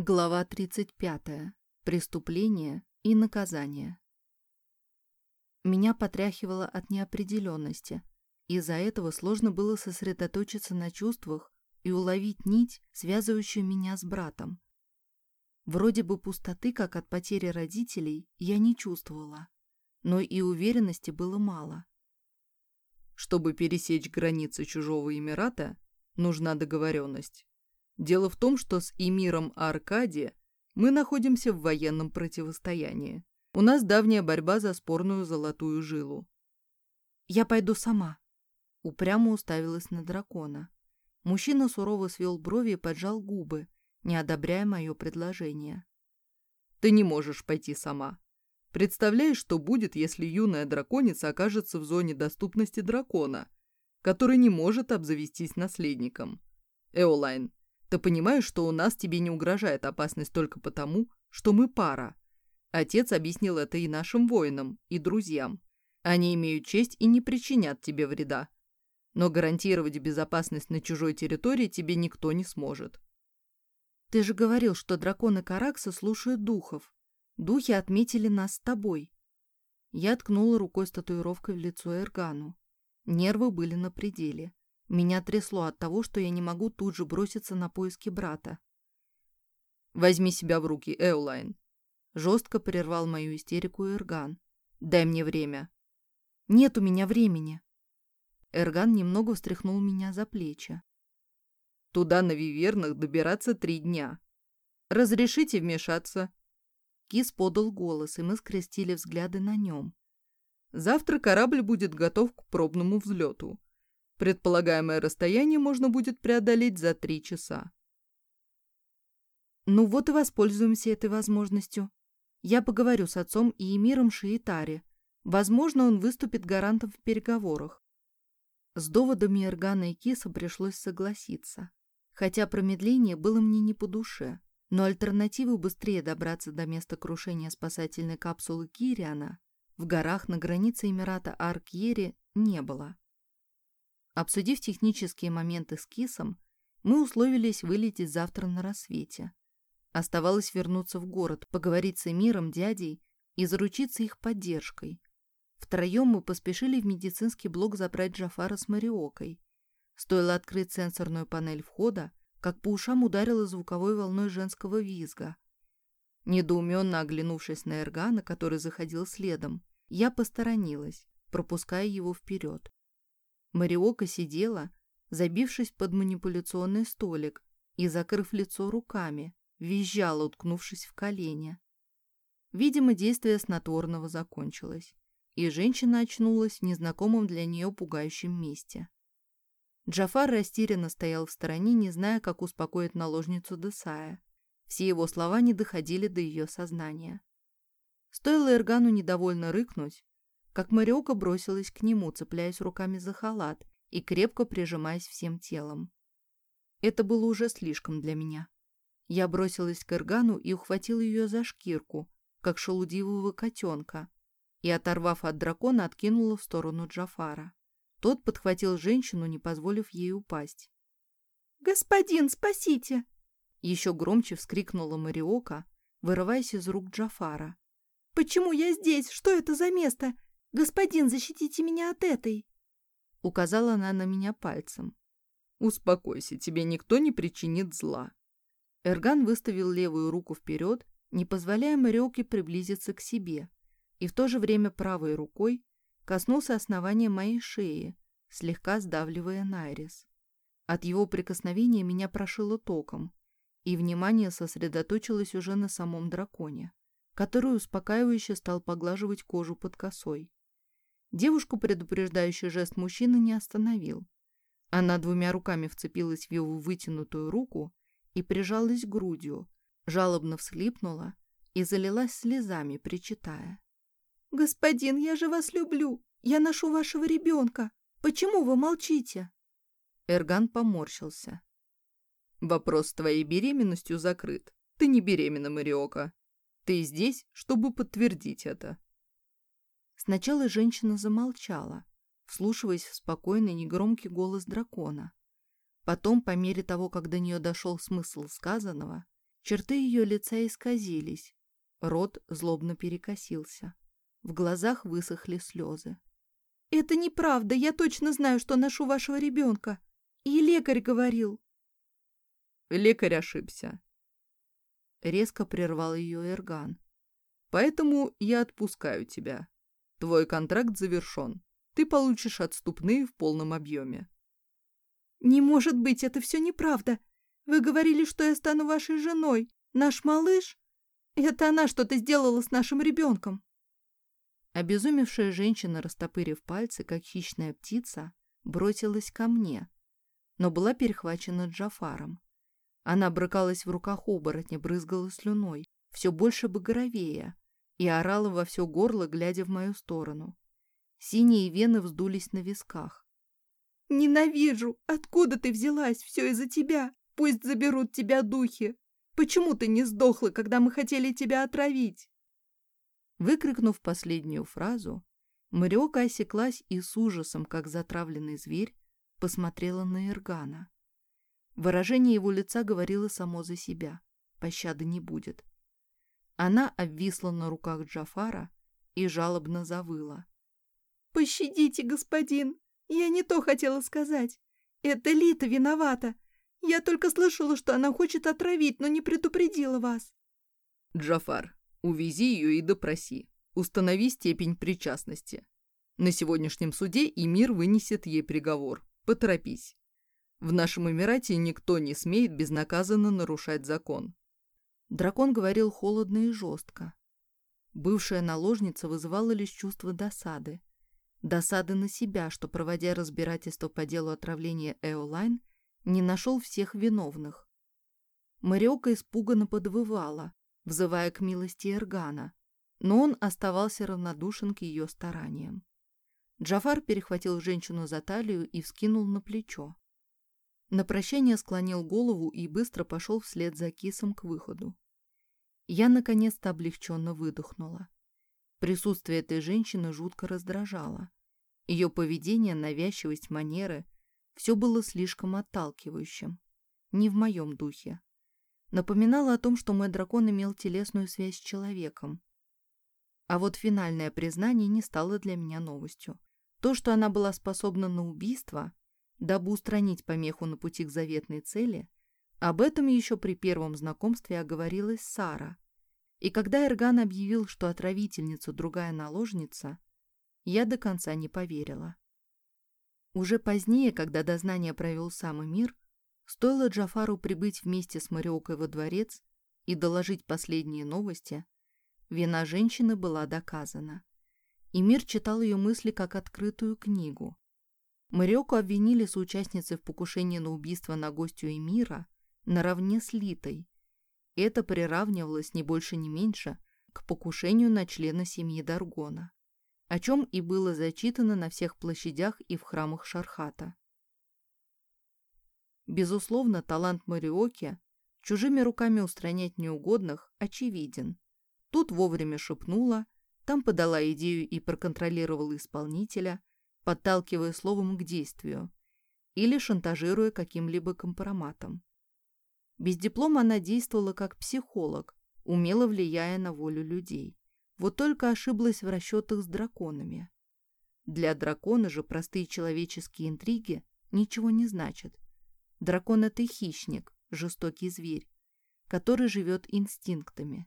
Глава 35. Преступление и наказание. Меня потряхивало от неопределенности. Из-за этого сложно было сосредоточиться на чувствах и уловить нить, связывающую меня с братом. Вроде бы пустоты, как от потери родителей, я не чувствовала, но и уверенности было мало. Чтобы пересечь границы чужого Эмирата, нужна договоренность. Дело в том, что с эмиром Аркадия мы находимся в военном противостоянии. У нас давняя борьба за спорную золотую жилу. «Я пойду сама», — упрямо уставилась на дракона. Мужчина сурово свел брови и поджал губы, не одобряя мое предложение. «Ты не можешь пойти сама. Представляешь, что будет, если юная драконица окажется в зоне доступности дракона, который не может обзавестись наследником? Эолайн, ты понимаешь, что у нас тебе не угрожает опасность только потому, что мы пара. Отец объяснил это и нашим воинам, и друзьям. Они имеют честь и не причинят тебе вреда. Но гарантировать безопасность на чужой территории тебе никто не сможет. Ты же говорил, что драконы Каракса слушают духов. Духи отметили нас с тобой. Я ткнула рукой с татуировкой в лицо Эргану. Нервы были на пределе. Меня трясло от того, что я не могу тут же броситься на поиски брата. «Возьми себя в руки, Эулайн!» Жестко прервал мою истерику Эрган. «Дай мне время». «Нет у меня времени». Эрган немного встряхнул меня за плечи. «Туда на Вивернах добираться три дня. Разрешите вмешаться?» Кис подал голос, и мы скрестили взгляды на нем. «Завтра корабль будет готов к пробному взлету. Предполагаемое расстояние можно будет преодолеть за три часа. Ну вот и воспользуемся этой возможностью. Я поговорю с отцом и эмиром Шиитари. Возможно, он выступит гарантом в переговорах. С доводами Эргана и Киса пришлось согласиться. Хотя промедление было мне не по душе. Но альтернативы быстрее добраться до места крушения спасательной капсулы Кириана в горах на границе Эмирата Аркьери не было. Обсудив технические моменты с Кисом, мы условились вылететь завтра на рассвете. Оставалось вернуться в город, поговорить с Эмиром, дядей и заручиться их поддержкой. Втроем мы поспешили в медицинский блок забрать Джафара с Мариокой. Стоило открыть сенсорную панель входа, как по ушам ударило звуковой волной женского визга. Недоуменно оглянувшись на Эргана, который заходил следом, я посторонилась, пропуская его вперед. Мариока сидела, забившись под манипуляционный столик и, закрыв лицо руками, визжала, уткнувшись в колени. Видимо, действие снотворного закончилось, и женщина очнулась в незнакомом для нее пугающем месте. Джафар растерянно стоял в стороне, не зная, как успокоить наложницу Десая. Все его слова не доходили до ее сознания. Стоило Эргану недовольно рыкнуть, как Мариока бросилась к нему, цепляясь руками за халат и крепко прижимаясь всем телом. Это было уже слишком для меня. Я бросилась к Эргану и ухватила ее за шкирку, как шелудивого котенка, и, оторвав от дракона, откинула в сторону Джафара. Тот подхватил женщину, не позволив ей упасть. «Господин, спасите!» Еще громче вскрикнула Мариока, вырываясь из рук Джафара. «Почему я здесь? Что это за место? «Господин, защитите меня от этой!» Указала она на меня пальцем. «Успокойся, тебе никто не причинит зла». Эрган выставил левую руку вперед, не позволяя Мариоке приблизиться к себе, и в то же время правой рукой коснулся основания моей шеи, слегка сдавливая Найрис. От его прикосновения меня прошило током, и внимание сосредоточилось уже на самом драконе, который успокаивающе стал поглаживать кожу под косой. Девушку предупреждающий жест мужчины не остановил. Она двумя руками вцепилась в его вытянутую руку и прижалась грудью, жалобно всхлипнула и залилась слезами, причитая. «Господин, я же вас люблю! Я ношу вашего ребенка! Почему вы молчите?» Эрган поморщился. «Вопрос с твоей беременностью закрыт. Ты не беременна, Мариока. Ты здесь, чтобы подтвердить это». Сначала женщина замолчала, вслушиваясь в спокойный негромкий голос дракона. Потом, по мере того, как до нее дошел смысл сказанного, Черты ее лица исказились, рот злобно перекосился. В глазах высохли слезы. «Это неправда, я точно знаю, что ношу вашего ребенка. И лекарь говорил». Лекарь ошибся. Резко прервал ее Эрган. Поэтому я отпускаю тебя. Твой контракт завершен. Ты получишь отступные в полном объеме. «Не может быть, это все неправда. Вы говорили, что я стану вашей женой. Наш малыш? Это она что-то сделала с нашим ребенком». Обезумевшая женщина, растопырив пальцы, как хищная птица, бросилась ко мне, но была перехвачена Джафаром. Она брыкалась в руках оборотня, брызгала слюной, все больше багровее, и орала во все горло, глядя в мою сторону. Синие вены вздулись на висках. «Ненавижу! Откуда ты взялась? Все из-за тебя! Пусть заберут тебя духи! Почему ты не сдохла, когда мы хотели тебя отравить?» Выкрикнув последнюю фразу, Мариока осеклась и с ужасом, как затравленный зверь, посмотрела на Иргана. Выражение его лица говорило само за себя. Пощады не будет. Она обвисла на руках Джафара и жалобно завыла. «Пощадите, господин! Я не то хотела сказать. Это Лита виновата. Я только слышала, что она хочет отравить, но не предупредила вас». «Джафар, увези ее и допроси. Установи степень причастности. На сегодняшнем суде Эмир вынесет ей приговор. Поторопись. В нашем Эмирате никто не смеет безнаказанно нарушать закон. Дракон говорил холодно и жестко. Бывшая наложница вызывала лишь чувство досады. Досады на себя, что, проводя разбирательство по делу отравления Эолайн, не нашел всех виновных. Мариока испуганно подвывала, взывая к милости Эргана, но он оставался равнодушен к ее стараниям. Джафар перехватил женщину за талию и вскинул на плечо. На прощание склонил голову и быстро пошел вслед за кисом к выходу. Я наконец-то облегченно выдохнула. Присутствие этой женщины жутко раздражало. Ее поведение, навязчивость, манеры – все было слишком отталкивающим. Не в моем духе. Напоминало о том, что мой дракон имел телесную связь с человеком. А вот финальное признание не стало для меня новостью. То, что она была способна на убийство, Дабы устранить помеху на пути к заветной цели, об этом еще при первом знакомстве оговорилась Сара. И когда Эрган объявил, что отравительница другая наложница, я до конца не поверила. Уже позднее, когда дознание провел самый мир, стоило Джафару прибыть вместе с Мариокой во дворец и доложить последние новости, вина женщины была доказана. И мир читал ее мысли как открытую книгу, Мариоку обвинили соучастницы в покушении на убийство на гостью Эмира наравне с Литой. Это приравнивалось не больше не меньше к покушению на члена семьи Даргона, о чем и было зачитано на всех площадях и в храмах Шархата. Безусловно, талант Мариоки чужими руками устранять неугодных очевиден. Тут вовремя шепнула, там подала идею и проконтролировала исполнителя, подталкивая словом к действию или шантажируя каким-либо компроматом. Без диплома она действовала как психолог, умело влияя на волю людей. Вот только ошиблась в расчетах с драконами. Для дракона же простые человеческие интриги ничего не значат. Дракон — это хищник, жестокий зверь, который живет инстинктами.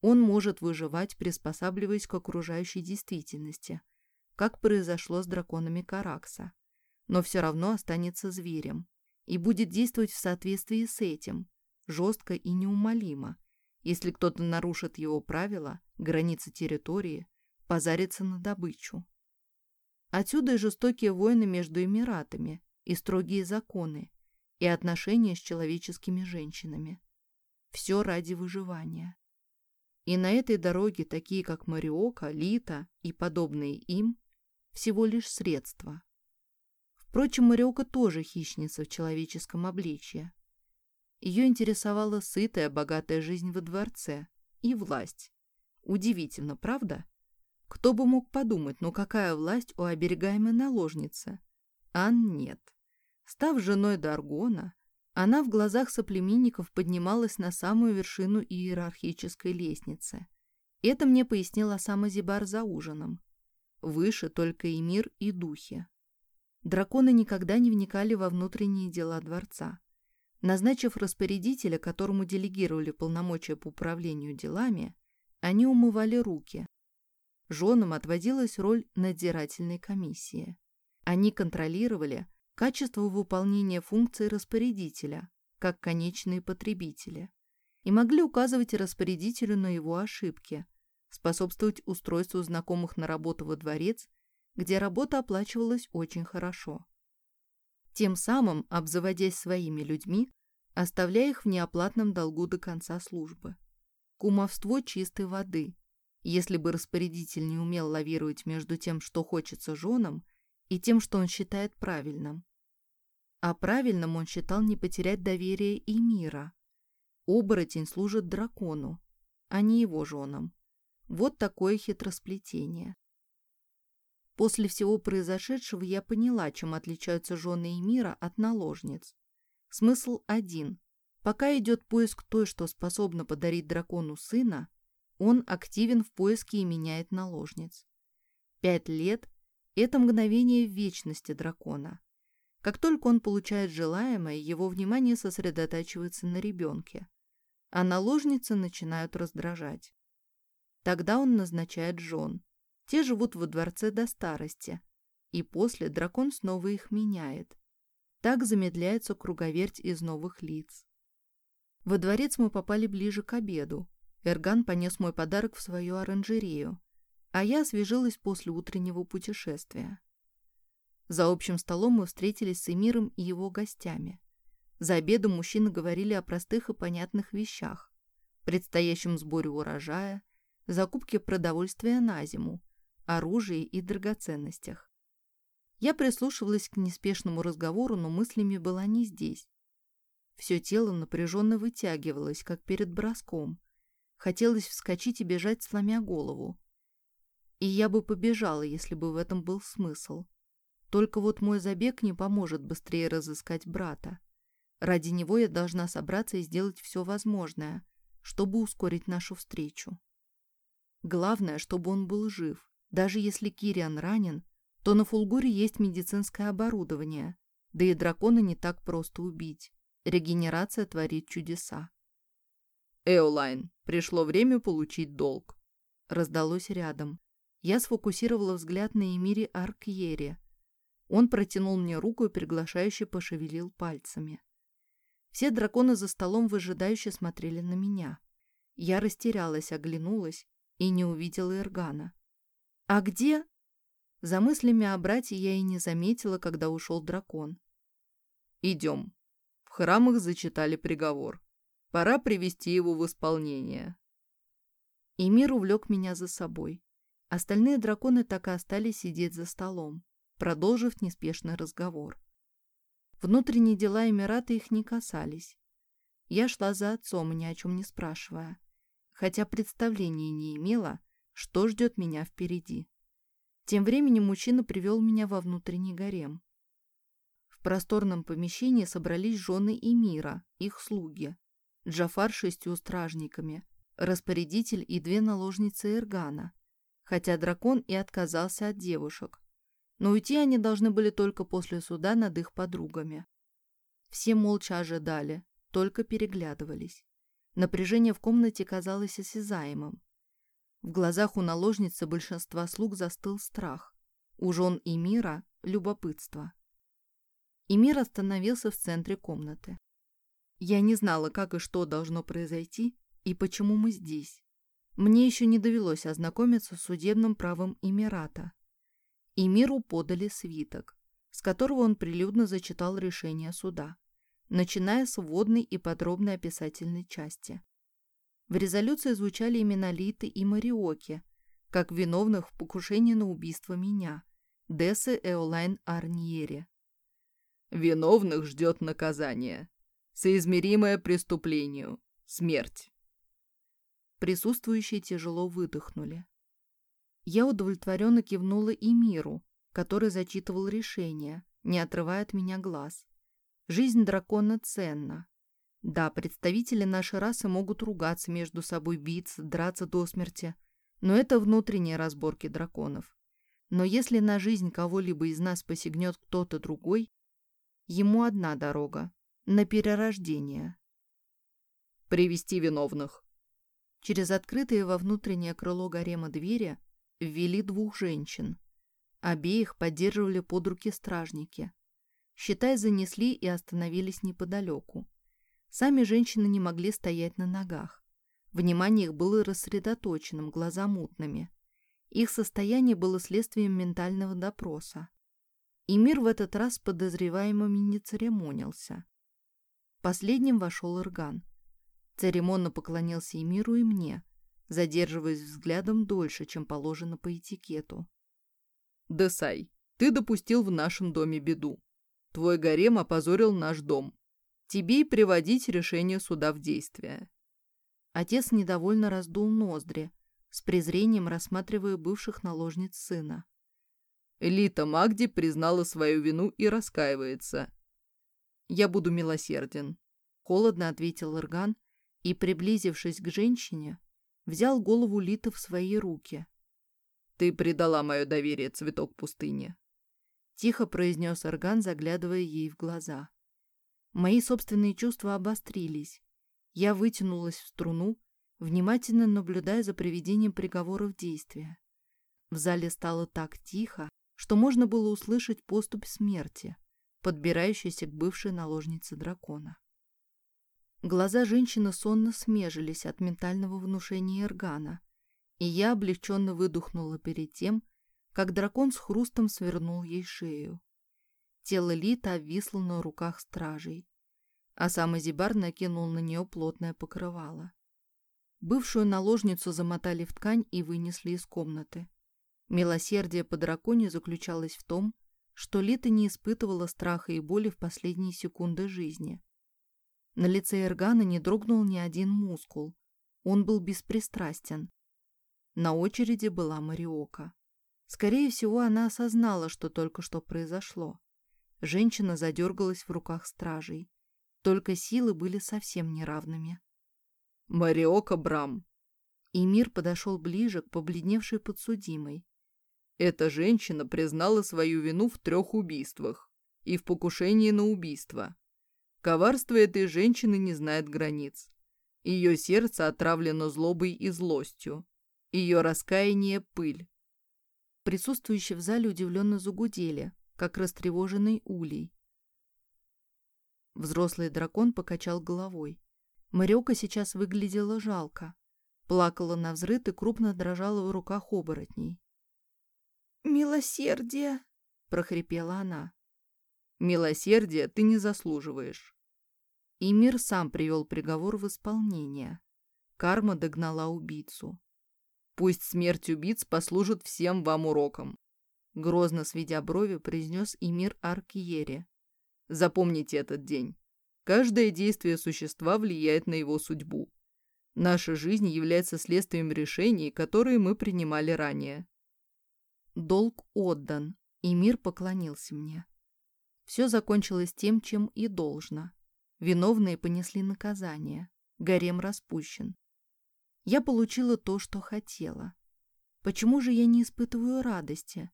Он может выживать, приспосабливаясь к окружающей действительности – как произошло с драконами Каракса, но все равно останется зверем и будет действовать в соответствии с этим, жестко и неумолимо. Если кто-то нарушит его правила, границы территории, позарится на добычу. Отсюда и жестокие войны между Эмиратами, и строгие законы, и отношения с человеческими женщинами. Все ради выживания. И на этой дороге такие, как Мариока, Лита и подобные им, всего лишь средство. Впрочем, Мариока тоже хищница в человеческом обличье. Ее интересовала сытая, богатая жизнь во дворце и власть. Удивительно, правда? Кто бы мог подумать, но какая власть у оберегаемой наложницы? Ан нет. Став женой Даргона, Она в глазах соплеменников поднималась на самую вершину иерархической лестницы. Это мне пояснила сама Зибар за ужином. Выше только и мир, и духи. Драконы никогда не вникали во внутренние дела дворца. Назначив распорядителя, которому делегировали полномочия по управлению делами, они умывали руки. Женам отводилась роль надзирательной комиссии. Они контролировали качество выполнения функций распорядителя, как конечные потребители, и могли указывать распорядителю на его ошибки, способствовать устройству знакомых на работу во дворец, где работа оплачивалась очень хорошо тем самым обзаводясь своими людьми, оставляя их в неоплатном долгу до конца службы. Кумовство чистой воды, если бы распорядитель не умел лавировать между тем, что хочется женам, и тем, что он считает правильным. А правильным он считал не потерять доверие и мира. Оборотень служит дракону, а не его женам. Вот такое хитросплетение. После всего произошедшего я поняла, чем отличаются жены Эмира от наложниц. Смысл один. Пока идет поиск той, что способна подарить дракону сына, он активен в поиске и меняет наложниц. Пять лет – это мгновение вечности дракона. Как только он получает желаемое, его внимание сосредотачивается на ребенке, а наложницы начинают раздражать. Тогда он назначает жен. Те живут во дворце до старости, и после дракон снова их меняет. Так замедляется круговерть из новых лиц. Во дворец мы попали ближе к обеду. Эрган понес мой подарок в свою оранжерею, а я освежилась после утреннего путешествия. За общим столом мы встретились с Эмиром и его гостями. За обедом мужчины говорили о простых и понятных вещах, предстоящем сборе урожая, закупке продовольствия на зиму, оружии и драгоценностях. Я прислушивалась к неспешному разговору, но мыслями была не здесь. Все тело напряженно вытягивалось, как перед броском. Хотелось вскочить и бежать, сломя голову. И я бы побежала, если бы в этом был смысл. Только вот мой забег не поможет быстрее разыскать брата. Ради него я должна собраться и сделать все возможное, чтобы ускорить нашу встречу. Главное, чтобы он был жив. Даже если Кириан ранен, то на Фулгуре есть медицинское оборудование, да и дракона не так просто убить. Регенерация творит чудеса. «Эолайн, пришло время получить долг», — раздалось рядом. Я сфокусировала взгляд на Эмире Аркьере. Он протянул мне руку и приглашающе пошевелил пальцами. Все драконы за столом выжидающе смотрели на меня. Я растерялась, оглянулась и не увидела Иргана. «А где?» За мыслями о брате я и не заметила, когда ушел дракон. «Идем». В храмах зачитали приговор. Пора привести его в исполнение. И мир увлек меня за собой. Остальные драконы так и остались сидеть за столом, продолжив неспешный разговор. Внутренние дела Эмирата их не касались. Я шла за отцом, ни о чем не спрашивая, хотя представления не имела, что ждет меня впереди. Тем временем мужчина привел меня во внутренний гарем. В просторном помещении собрались жены Эмира, их слуги, Джафар шестью стражниками, распорядитель и две наложницы Эргана, хотя дракон и отказался от девушек. Но уйти они должны были только после суда над их подругами. Все молча ожидали, только переглядывались. Напряжение в комнате казалось осязаемым. В глазах у наложницы большинства слуг застыл страх. У жен и мира – любопытство. И мир остановился в центре комнаты. Я не знала, как и что должно произойти, и почему мы здесь. Мне еще не довелось ознакомиться с судебным правом Эмирата. И миру подали свиток, с которого он прилюдно зачитал решение суда, начиная с вводной и подробной описательной части. В резолюции звучали имена Литы и Мариоки, как виновных в покушении на убийство меня, Дессы Эолайн Арниери. Виновных ждет наказание, соизмеримое преступлению, смерть. Присутствующие тяжело выдохнули. Я удовлетворенно кивнула и миру, который зачитывал решение, не отрывая от меня глаз. Жизнь дракона ценна. Да, представители нашей расы могут ругаться между собой, биться, драться до смерти, но это внутренние разборки драконов. Но если на жизнь кого-либо из нас посягнет кто-то другой, ему одна дорога — на перерождение. Привести виновных. Через открытые во внутреннее крыло гарема двери ввели двух женщин. Обеих поддерживали под руки стражники. Считай, занесли и остановились неподалеку. Сами женщины не могли стоять на ногах. Внимание их было рассредоточенным, глаза мутными. Их состояние было следствием ментального допроса. И мир в этот раз с подозреваемыми не церемонился. Последним вошел Ирган. Церемонно поклонился и миру, и мне, задерживаясь взглядом дольше, чем положено по этикету. «Десай, ты допустил в нашем доме беду. Твой гарем опозорил наш дом. Тебе и приводить решение суда в действие». Отец недовольно раздул ноздри, с презрением рассматривая бывших наложниц сына. Элита Магди признала свою вину и раскаивается. «Я буду милосерден», — холодно ответил Ирган и, приблизившись к женщине, взял голову Литы в свои руки. «Ты предала мое доверие, цветок пустыни», — тихо произнес Ирган, заглядывая ей в глаза. Мои собственные чувства обострились. Я вытянулась в струну, внимательно наблюдая за приведением приговора в действие. В зале стало так тихо, что можно было услышать поступь смерти, подбирающейся к бывшей наложнице дракона. Глаза женщины сонно смежились от ментального внушения Эргана, и я облегченно выдохнула перед тем, как дракон с хрустом свернул ей шею. Тело Лита обвисло на руках стражей, а сам Азибар накинул на нее плотное покрывало. Бывшую наложницу замотали в ткань и вынесли из комнаты. Милосердие по драконе заключалось в том, что Лита не испытывала страха и боли в последние секунды жизни. На лице Эргана не дрогнул ни один мускул. Он был беспристрастен. На очереди была Мариока. Скорее всего, она осознала, что только что произошло. Женщина задергалась в руках стражей. Только силы были совсем неравными. Мариока Брам. И мир подошел ближе к побледневшей подсудимой. Эта женщина признала свою вину в трех убийствах и в покушении на убийство. Коварство этой женщины не знает границ. Ее сердце отравлено злобой и злостью. Ее раскаяние – пыль. Присутствующие в зале удивленно загудели, как растревоженный улей. Взрослый дракон покачал головой. Марёка сейчас выглядела жалко. Плакала на взрыт и крупно дрожала в руках оборотней. «Милосердие!» — прохрипела она. «Милосердия ты не заслуживаешь». И мир сам привел приговор в исполнение. Карма догнала убийцу. «Пусть смерть убийц послужит всем вам уроком», — грозно сведя брови, произнес Эмир Аркьере. «Запомните этот день. Каждое действие существа влияет на его судьбу. Наша жизнь является следствием решений, которые мы принимали ранее. Долг отдан, и мир поклонился мне. Все закончилось тем, чем и должно. Виновные понесли наказание. Гарем распущен. Я получила то, что хотела. Почему же я не испытываю радости?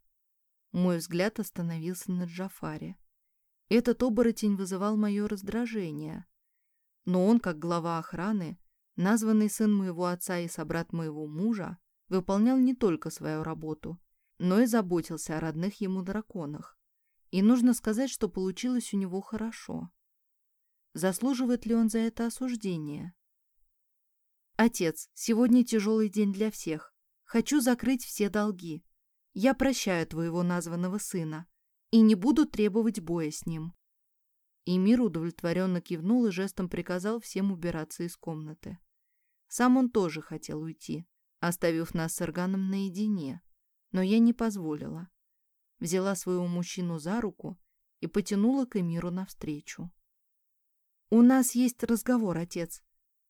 Мой взгляд остановился на Джафаре. Этот оборотень вызывал мое раздражение. Но он, как глава охраны, названный сын моего отца и собрат моего мужа, выполнял не только свою работу, но и заботился о родных ему драконах. И нужно сказать, что получилось у него хорошо. Заслуживает ли он за это осуждение? Отец, сегодня тяжелый день для всех. Хочу закрыть все долги. Я прощаю твоего названного сына и не буду требовать боя с ним. И мир удовлетворенно кивнул и жестом приказал всем убираться из комнаты. Сам он тоже хотел уйти, оставив нас с Арганом наедине, но я не позволила. Взяла своего мужчину за руку и потянула к Эмиру навстречу. «У нас есть разговор, отец,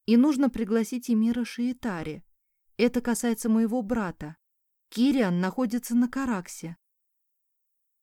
и нужно пригласить Эмира Шиитари. Это касается моего брата. Кириан находится на Караксе.